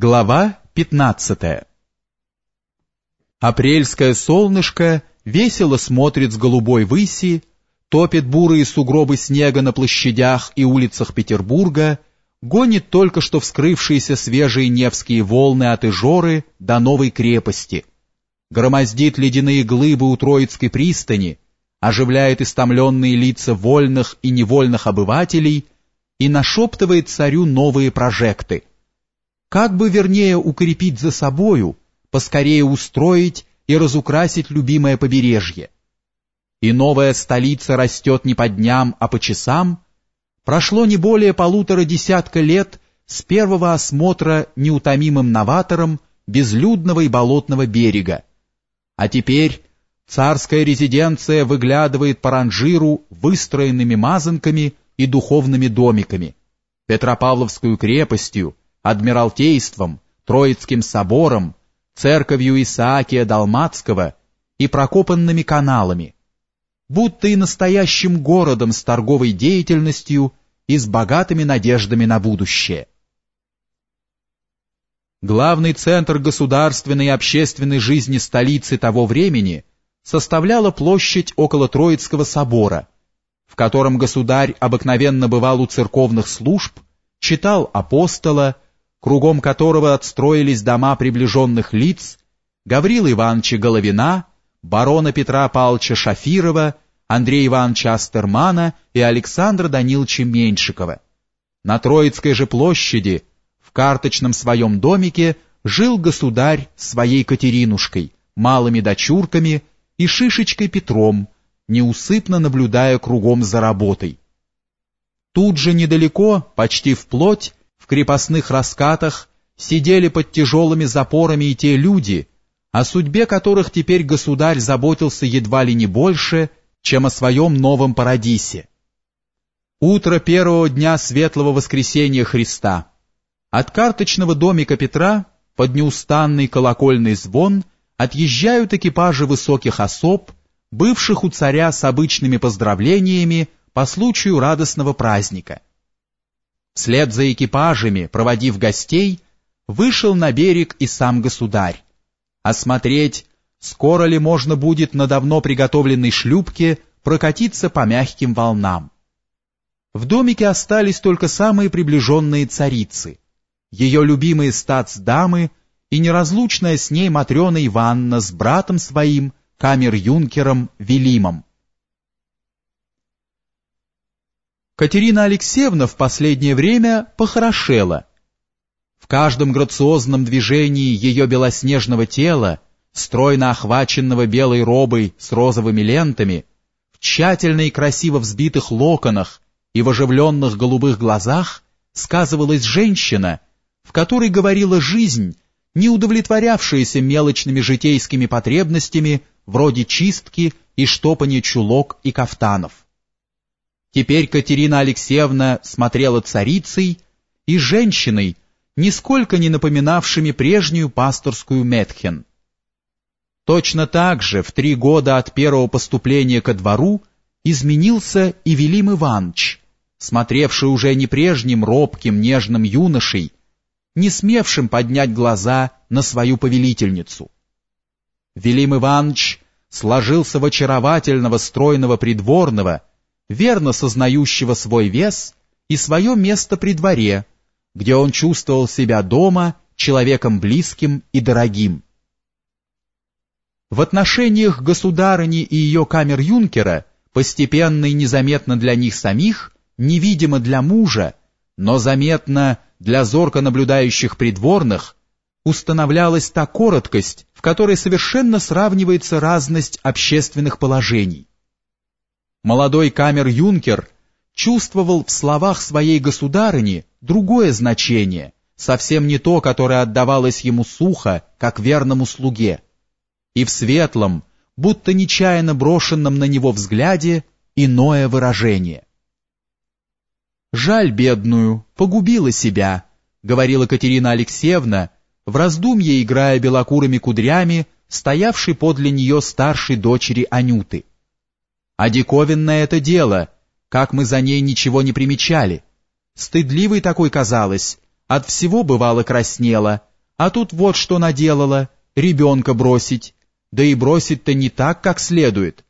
Глава 15 Апрельское солнышко весело смотрит с голубой выси, топит бурые сугробы снега на площадях и улицах Петербурга, гонит только что вскрывшиеся свежие Невские волны от Ижоры до новой крепости, громоздит ледяные глыбы у Троицкой пристани, оживляет истомленные лица вольных и невольных обывателей и нашептывает царю новые прожекты — как бы вернее укрепить за собою, поскорее устроить и разукрасить любимое побережье. И новая столица растет не по дням, а по часам. Прошло не более полутора десятка лет с первого осмотра неутомимым новатором безлюдного и болотного берега. А теперь царская резиденция выглядывает по ранжиру выстроенными мазанками и духовными домиками, Петропавловскую крепостью, Адмиралтейством, Троицким собором, церковью Исаакия Далматского и прокопанными каналами, будто и настоящим городом с торговой деятельностью и с богатыми надеждами на будущее. Главный центр государственной и общественной жизни столицы того времени составляла площадь около Троицкого собора, в котором государь обыкновенно бывал у церковных служб, читал апостола, кругом которого отстроились дома приближенных лиц, Гаврила Ивановича Головина, барона Петра Павловича Шафирова, Андрея Ивановича Астермана и Александра Даниловича Меньшикова. На Троицкой же площади, в карточном своем домике, жил государь своей Катеринушкой, малыми дочурками и Шишечкой Петром, неусыпно наблюдая кругом за работой. Тут же недалеко, почти вплоть, крепостных раскатах сидели под тяжелыми запорами и те люди, о судьбе которых теперь государь заботился едва ли не больше, чем о своем новом парадисе. Утро первого дня Светлого Воскресения Христа. От карточного домика Петра под неустанный колокольный звон отъезжают экипажи высоких особ, бывших у царя с обычными поздравлениями по случаю радостного праздника – Вслед за экипажами, проводив гостей, вышел на берег и сам государь. Осмотреть, скоро ли можно будет на давно приготовленной шлюпке прокатиться по мягким волнам. В домике остались только самые приближенные царицы, ее любимые статс-дамы и неразлучная с ней Матрена Ивановна с братом своим, камер-юнкером Велимом. Катерина Алексеевна в последнее время похорошела. В каждом грациозном движении ее белоснежного тела, стройно охваченного белой робой с розовыми лентами, в тщательно и красиво взбитых локонах и в оживленных голубых глазах сказывалась женщина, в которой говорила жизнь, не удовлетворявшаяся мелочными житейскими потребностями вроде чистки и штопания чулок и кафтанов. Теперь Катерина Алексеевна смотрела царицей и женщиной, нисколько не напоминавшими прежнюю пасторскую Метхен. Точно так же в три года от первого поступления ко двору изменился и Велим Иванович, смотревший уже не прежним робким нежным юношей, не смевшим поднять глаза на свою повелительницу. Велим Иванович сложился в очаровательного стройного придворного, верно сознающего свой вес и свое место при дворе, где он чувствовал себя дома, человеком близким и дорогим. В отношениях государыни и ее камер-юнкера, постепенно и незаметно для них самих, невидимо для мужа, но заметно для зорко наблюдающих придворных, устанавливалась та короткость, в которой совершенно сравнивается разность общественных положений молодой камер-юнкер чувствовал в словах своей государыни другое значение, совсем не то, которое отдавалось ему сухо, как верному слуге, и в светлом, будто нечаянно брошенном на него взгляде, иное выражение. «Жаль бедную, погубила себя», — говорила Катерина Алексеевна, в раздумье играя белокурыми кудрями, стоявшей подле нее старшей дочери Анюты. А диковинное это дело, как мы за ней ничего не примечали. Стыдливой такой казалось, от всего бывало краснела, А тут вот что наделала, ребенка бросить, да и бросить-то не так, как следует,